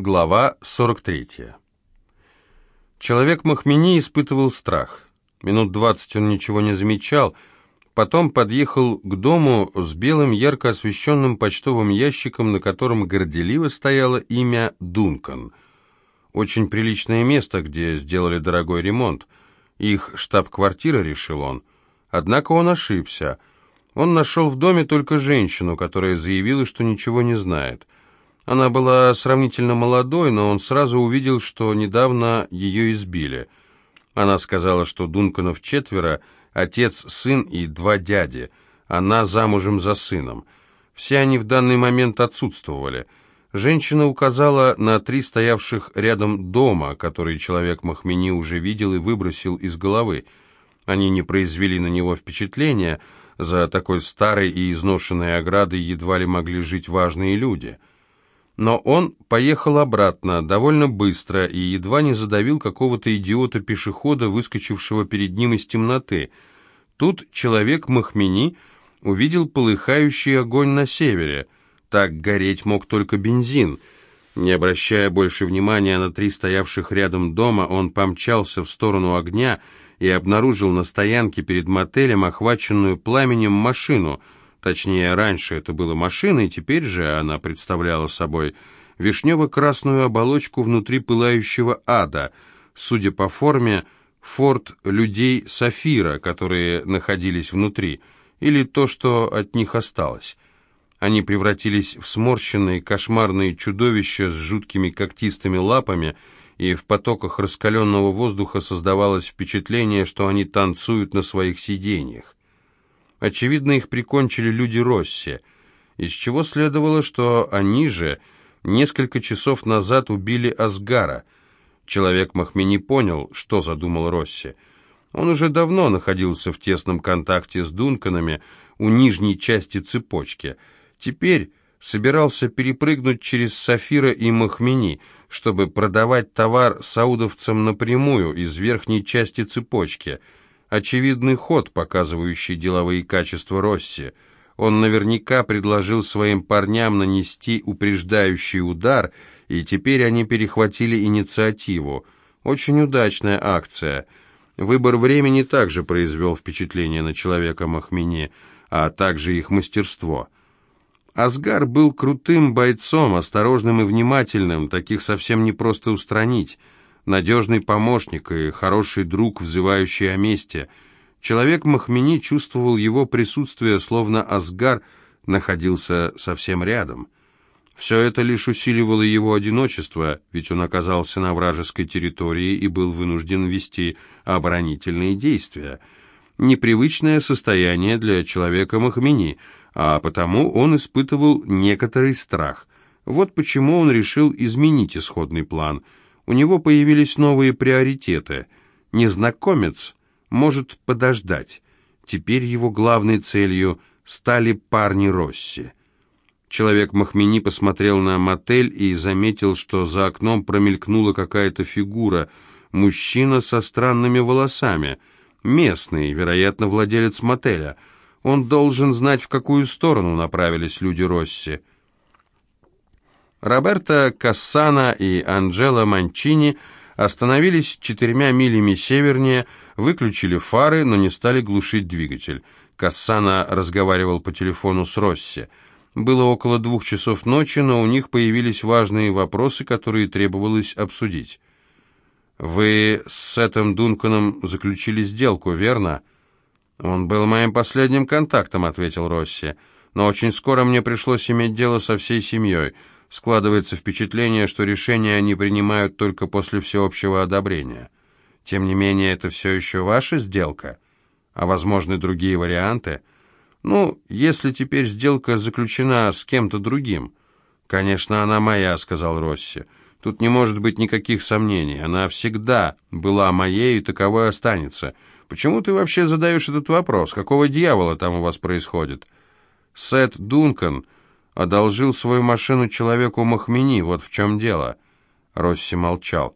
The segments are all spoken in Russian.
Глава 43. Человек Махмени испытывал страх. Минут двадцать он ничего не замечал, потом подъехал к дому с белым ярко освещенным почтовым ящиком, на котором горделиво стояло имя Дункан. Очень приличное место, где сделали дорогой ремонт. Их штаб-квартира, решил он. Однако он ошибся. Он нашел в доме только женщину, которая заявила, что ничего не знает – она была сравнительно молодой, но он сразу увидел, что недавно ее избили. Она сказала, что Дунканов четверо, отец, сын и два дяди. Она замужем за сыном. Все они в данный момент отсутствовали. Женщина указала на три стоявших рядом дома, которые человек Махмени уже видел и выбросил из головы. Они не произвели на него впечатления, за такой старой и изношенной оградой едва ли могли жить важные люди. Но он поехал обратно довольно быстро и едва не задавил какого-то идиота-пешехода, выскочившего перед ним из темноты. Тут человек Махмени увидел полыхающий огонь на севере. Так гореть мог только бензин. Не обращая больше внимания на три стоявших рядом дома, он помчался в сторону огня и обнаружил на стоянке перед мотелем охваченную пламенем машину — Точнее, раньше это была машина, и теперь же она представляла собой вишнево-красную оболочку внутри пылающего ада, судя по форме, форт людей Сафира, которые находились внутри, или то, что от них осталось. Они превратились в сморщенные кошмарные чудовища с жуткими когтистыми лапами, и в потоках раскаленного воздуха создавалось впечатление, что они танцуют на своих сиденьях. Очевидно, их прикончили люди Росси, из чего следовало, что они же несколько часов назад убили Асгара. Человек Махмени понял, что задумал Росси. Он уже давно находился в тесном контакте с Дунканами у нижней части цепочки. Теперь собирался перепрыгнуть через Сафира и Махмени, чтобы продавать товар саудовцам напрямую из верхней части цепочки – очевидный ход, показывающий деловые качества Росси. Он наверняка предложил своим парням нанести упреждающий удар, и теперь они перехватили инициативу. Очень удачная акция. Выбор времени также произвел впечатление на человека Махмени, а также их мастерство. Асгар был крутым бойцом, осторожным и внимательным, таких совсем не просто устранить надежный помощник и хороший друг, взывающий о мести. Человек Махмени чувствовал его присутствие, словно Асгар находился совсем рядом. Все это лишь усиливало его одиночество, ведь он оказался на вражеской территории и был вынужден вести оборонительные действия. Непривычное состояние для человека Махмени, а потому он испытывал некоторый страх. Вот почему он решил изменить исходный план – у него появились новые приоритеты. Незнакомец может подождать. Теперь его главной целью стали парни Росси. Человек Махмени посмотрел на мотель и заметил, что за окном промелькнула какая-то фигура, мужчина со странными волосами, местный, вероятно, владелец мотеля. Он должен знать, в какую сторону направились люди Росси. Роберто Кассана и Анджело Манчини остановились четырьмя милями севернее, выключили фары, но не стали глушить двигатель. Кассана разговаривал по телефону с Росси. Было около двух часов ночи, но у них появились важные вопросы, которые требовалось обсудить. «Вы с Сетом Дунканом заключили сделку, верно?» «Он был моим последним контактом», — ответил Росси. «Но очень скоро мне пришлось иметь дело со всей семьей». Складывается впечатление, что решения они принимают только после всеобщего одобрения. Тем не менее, это все еще ваша сделка? А возможны другие варианты? Ну, если теперь сделка заключена с кем-то другим. Конечно, она моя, сказал Росси. Тут не может быть никаких сомнений. Она всегда была моей и таковой останется. Почему ты вообще задаешь этот вопрос? Какого дьявола там у вас происходит? Сет Дункан одолжил свою машину человеку Махмени, вот в чем дело». Росси молчал.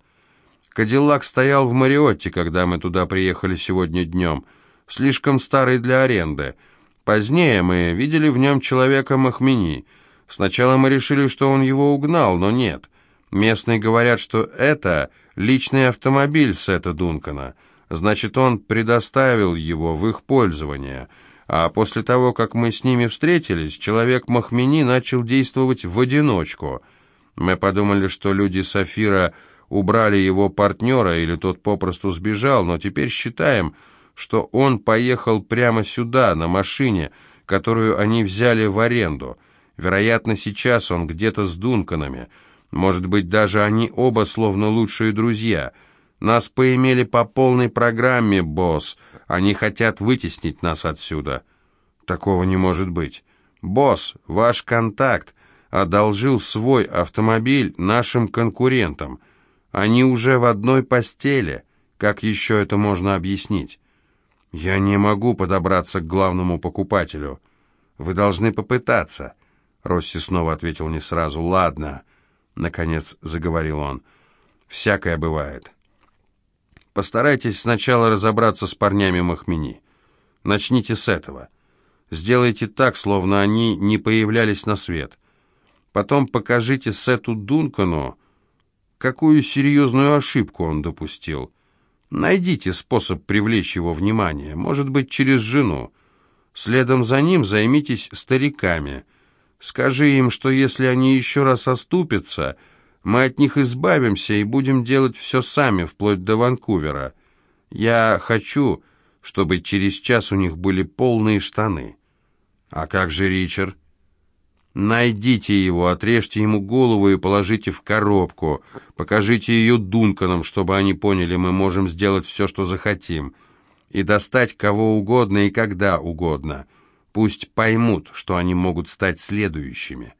«Кадиллак стоял в Мариотте, когда мы туда приехали сегодня днем. Слишком старый для аренды. Позднее мы видели в нем человека Махмени. Сначала мы решили, что он его угнал, но нет. Местные говорят, что это личный автомобиль Сета Дункана. Значит, он предоставил его в их пользование. А после того, как мы с ними встретились, человек Махмени начал действовать в одиночку. Мы подумали, что люди Сафира убрали его партнера или тот попросту сбежал, но теперь считаем, что он поехал прямо сюда, на машине, которую они взяли в аренду. Вероятно, сейчас он где-то с Дунканами. Может быть, даже они оба словно лучшие друзья. Нас поимели по полной программе, босс. Они хотят вытеснить нас отсюда. Такого не может быть. Босс, ваш контакт одолжил свой автомобиль нашим конкурентам. Они уже в одной постели. Как еще это можно объяснить? Я не могу подобраться к главному покупателю. Вы должны попытаться. Росси снова ответил не сразу. Ладно, наконец заговорил он. Всякое бывает. Постарайтесь сначала разобраться с парнями Махмени. Начните с этого. Сделайте так, словно они не появлялись на свет. Потом покажите Сету Дункану, какую серьезную ошибку он допустил. Найдите способ привлечь его внимание, может быть, через жену. Следом за ним займитесь стариками. Скажи им, что если они еще раз оступятся, мы от них избавимся и будем делать все сами, вплоть до Ванкувера. Я хочу, чтобы через час у них были полные штаны. А как же Ричард? Найдите его, отрежьте ему голову и положите в коробку. Покажите ее Дунканам, чтобы они поняли, мы можем сделать все, что захотим. И достать кого угодно и когда угодно. Пусть поймут, что они могут стать следующими.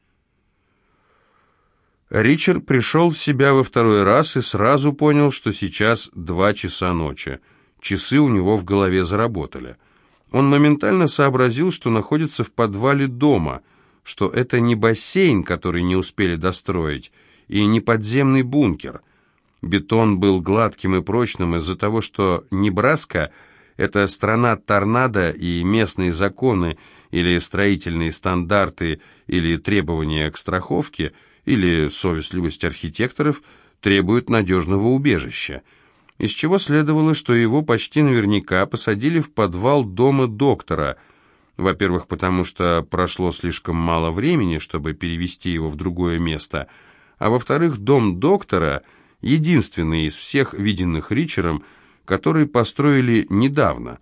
Ричард пришел в себя во второй раз и сразу понял, что сейчас два часа ночи. Часы у него в голове заработали. Он моментально сообразил, что находится в подвале дома – что это не бассейн, который не успели достроить, и не подземный бункер. Бетон был гладким и прочным из-за того, что Небраска – это страна торнадо, и местные законы или строительные стандарты, или требования к страховке, или совестливость архитекторов требуют надежного убежища из чего следовало, что его почти наверняка посадили в подвал дома доктора – во-первых, потому что прошло слишком мало времени, чтобы перевести его в другое место, а во-вторых, дом доктора – единственный из всех виденных Ричером, который построили недавно.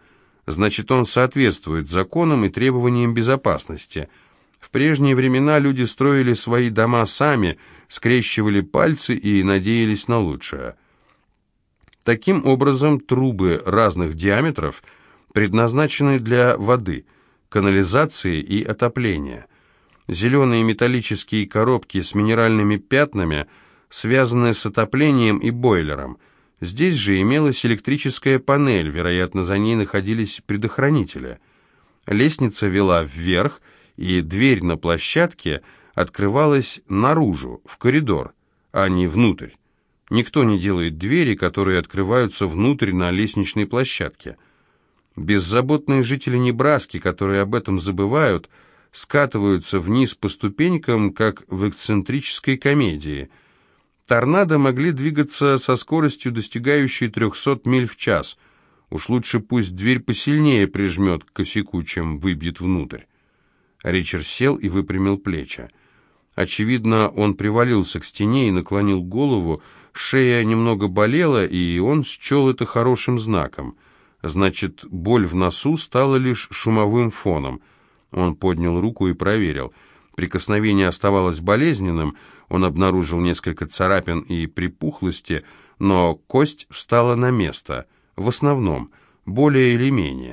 Значит, он соответствует законам и требованиям безопасности. В прежние времена люди строили свои дома сами, скрещивали пальцы и надеялись на лучшее. Таким образом, трубы разных диаметров предназначены для воды – канализации и отопления. Зеленые металлические коробки с минеральными пятнами, связанные с отоплением и бойлером. Здесь же имелась электрическая панель, вероятно, за ней находились предохранители. Лестница вела вверх, и дверь на площадке открывалась наружу, в коридор, а не внутрь. Никто не делает двери, которые открываются внутрь на лестничной площадке. Беззаботные жители Небраски, которые об этом забывают, скатываются вниз по ступенькам, как в эксцентрической комедии. Торнадо могли двигаться со скоростью, достигающей 300 миль в час. Уж лучше пусть дверь посильнее прижмет к косяку, чем выбьет внутрь. Ричард сел и выпрямил плечи. Очевидно, он привалился к стене и наклонил голову, шея немного болела, и он счел это хорошим знаком — Значит, боль в носу стала лишь шумовым фоном. Он поднял руку и проверил. Прикосновение оставалось болезненным, он обнаружил несколько царапин и припухлости, но кость встала на место, в основном, более или менее.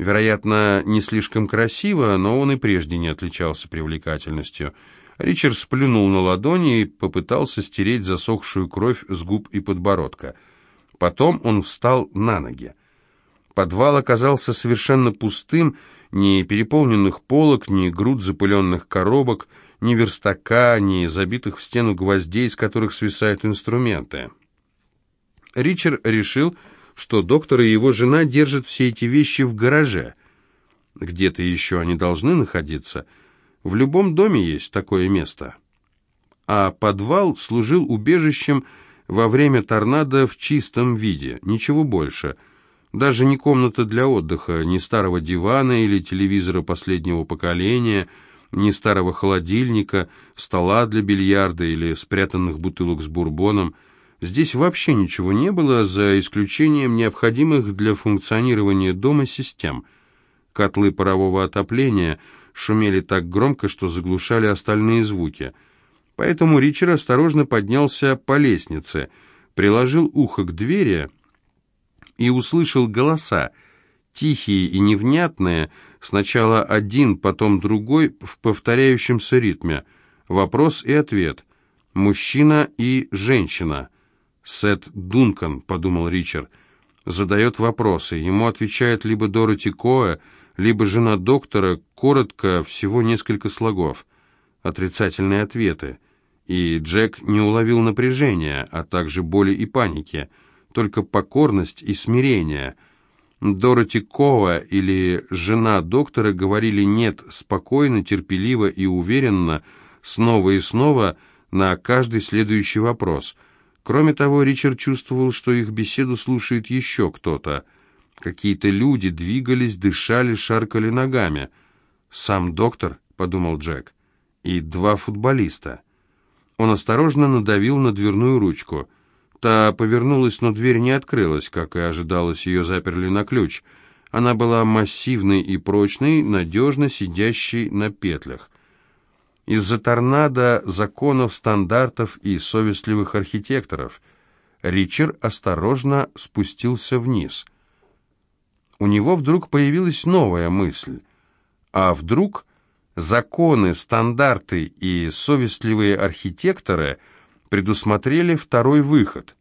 Вероятно, не слишком красиво, но он и прежде не отличался привлекательностью. Ричард сплюнул на ладони и попытался стереть засохшую кровь с губ и подбородка. Потом он встал на ноги. Подвал оказался совершенно пустым, ни переполненных полок, ни груд запыленных коробок, ни верстака, ни забитых в стену гвоздей, из которых свисают инструменты. Ричард решил, что доктор и его жена держат все эти вещи в гараже. Где-то еще они должны находиться. В любом доме есть такое место. а подвал служил убежищем во время торнадо в чистом виде, ничего больше. Даже не комната для отдыха, ни старого дивана или телевизора последнего поколения, ни старого холодильника, стола для бильярда или спрятанных бутылок с бурбоном. Здесь вообще ничего не было, за исключением необходимых для функционирования дома систем. Котлы парового отопления шумели так громко, что заглушали остальные звуки – Поэтому Ричард осторожно поднялся по лестнице, приложил ухо к двери и услышал голоса, тихие и невнятные, сначала один, потом другой, в повторяющемся ритме. Вопрос и ответ. Мужчина и женщина. «Сет Дункан», — подумал Ричард, — задает вопросы. Ему отвечает либо Дороти Коэ, либо жена доктора, коротко, всего несколько слогов. Отрицательные ответы и Джек не уловил напряжения, а также боли и паники, только покорность и смирение. Дороти Кова или жена доктора говорили «нет» спокойно, терпеливо и уверенно, снова и снова на каждый следующий вопрос. Кроме того, Ричард чувствовал, что их беседу слушает еще кто-то. Какие-то люди двигались, дышали, шаркали ногами. «Сам доктор», — подумал Джек, — «и два футболиста». Он осторожно надавил на дверную ручку. Та повернулась, но дверь не открылась, как и ожидалось, ее заперли на ключ. Она была массивной и прочной, надежно сидящей на петлях. Из-за торнадо законов, стандартов и совестливых архитекторов Ричард осторожно спустился вниз. У него вдруг появилась новая мысль. А вдруг Законы, стандарты и совестливые архитекторы предусмотрели второй выход.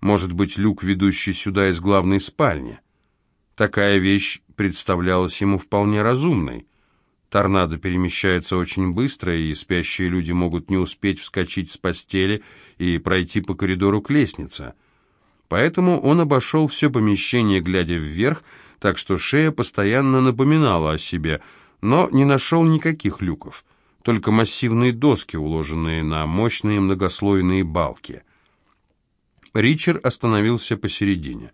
Может быть, люк, ведущий сюда из главной спальни. Такая вещь представлялась ему вполне разумной. Торнадо перемещается очень быстро, и спящие люди могут не успеть вскочить с постели и пройти по коридору к лестнице. Поэтому он обошел все помещение, глядя вверх, так что шея постоянно напоминала о себе – но не нашел никаких люков, только массивные доски, уложенные на мощные многослойные балки. Ричард остановился посередине.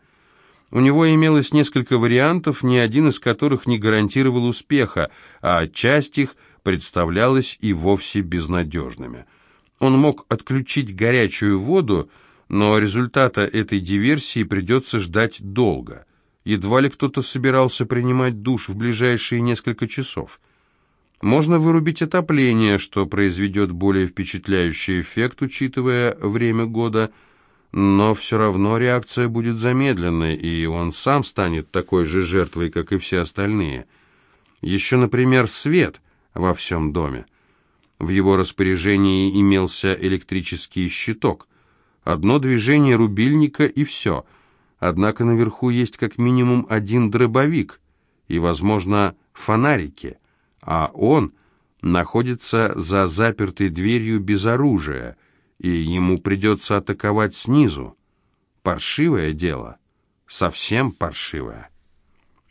У него имелось несколько вариантов, ни один из которых не гарантировал успеха, а часть их представлялась и вовсе безнадежными. Он мог отключить горячую воду, но результата этой диверсии придется ждать долго – Едва ли кто-то собирался принимать душ в ближайшие несколько часов. Можно вырубить отопление, что произведет более впечатляющий эффект, учитывая время года, но все равно реакция будет замедленной, и он сам станет такой же жертвой, как и все остальные. Еще, например, свет во всем доме. В его распоряжении имелся электрический щиток. Одно движение рубильника и все — Однако наверху есть как минимум один дробовик и, возможно, фонарики, а он находится за запертой дверью без оружия, и ему придется атаковать снизу. Паршивое дело, совсем паршивое.